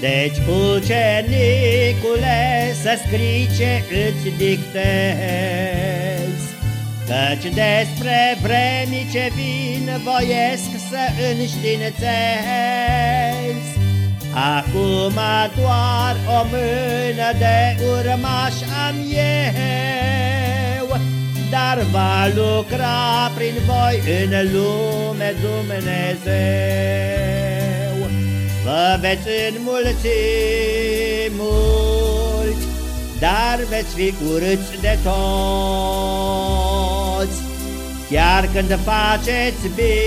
Deci, ucenicule, să scrii ce îți dictezi, Căci despre vremii ce vin voiesc să înștiințezi. Acum doar o mână de urmaș am eu, Dar va lucra prin voi în lume Dumnezeu. Vă veți înmulți mult, dar veți fi urâți de toți, Chiar când faceți bine,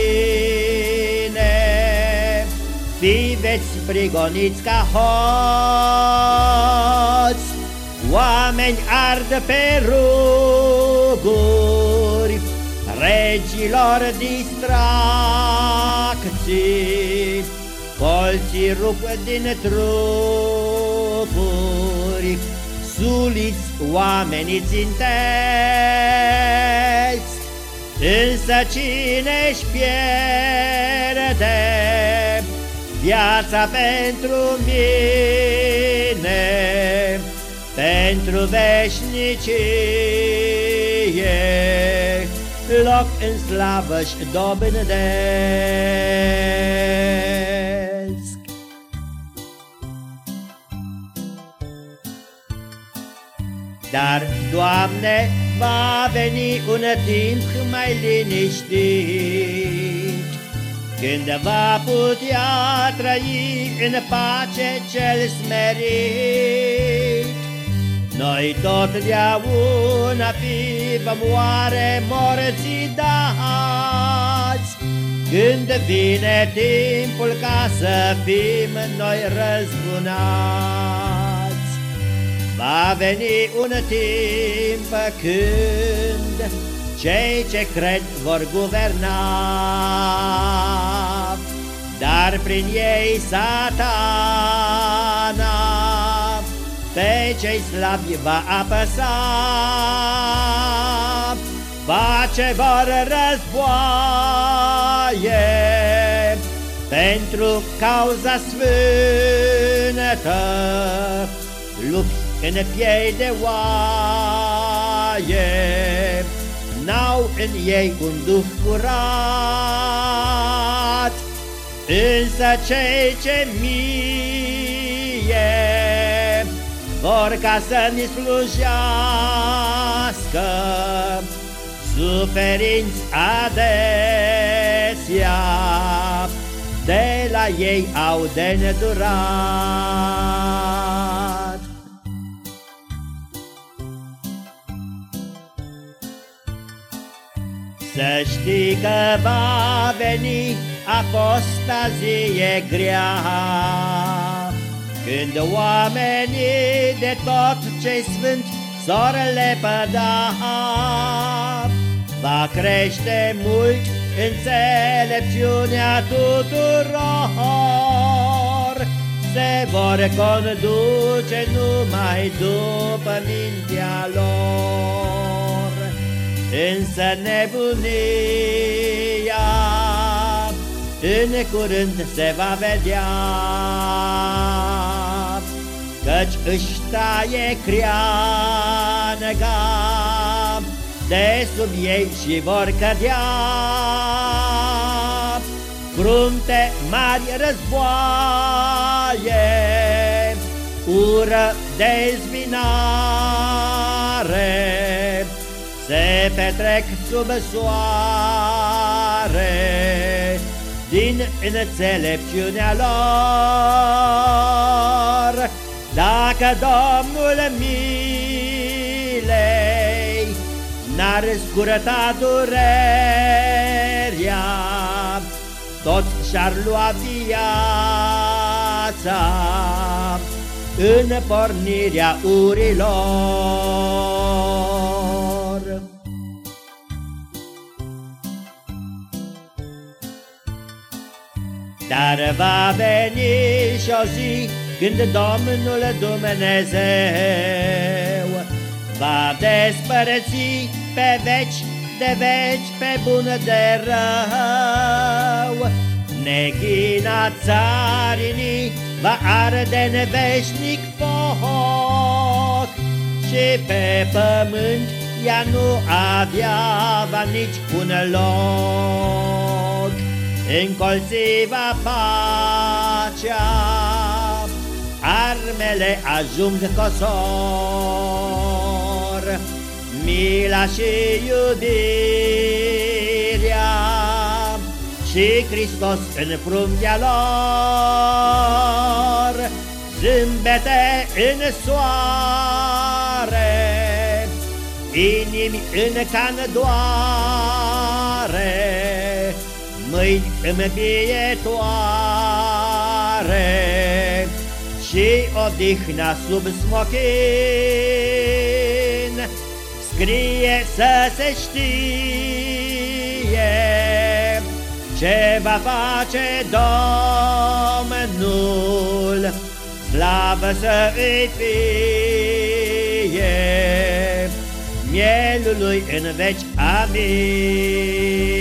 fi veți prigoniți ca hoți. Oameni ard pe ruguri, regilor distracții, Colții rup din trupuri, Suliți oamenii ținteți, Însă cine-și pierde Viața pentru mine Pentru veșnicie Loc în slavă-și dobândesc Dar, Doamne, va veni un timp mai liniștit Când va putea trăi în pace cel smerit. Noi totdeauna fi vom oare morții dați Când vine timpul ca să fim noi răzbunați Va veni un timp când cei ce cred vor guverna, Dar prin ei satana pe cei slabi va apăsa. Face vor războaie pentru cauza sfântă, lupți în piei de oaie, N-au în ei un duh curat, Însă cei ce mie Vor ca să ni slujească, Suferinți adesea, De la ei au de nedurat. Să știi că va veni apostazie grea, Când oamenii de tot ce sfânt s-or lepăda, Va crește mult înțelepciunea tuturor, Se vor conduce numai după mintea lor. Însă nebunia în curând se va vedea, Căci își taie creanga de sub ei și vor cădea. Crunte mari războaie, ură dezbinare, se petrec sub soare din înțelepciunea lor. Dacă Domnul milei n-ar scurăta durerea, toți și-ar lua viața în pornirea urilor. Dar va veni și o zi când Domnul Dumnezeu va despărți pe veci de veci pe bun de rău. Neghina țarinii va arde neveșnic foc și pe pământ ea nu avea va nici un loc. Încolțiva pacea, armele ajung cosor, mila și iubirea și Hristos în fruntea lor, zâmbete în soare, inimi în can doare, mâini îmbietoare și odihna sub smochin, scrie să se știe ce va face Domnul, slavă să îi fie mielului în veci. Amin.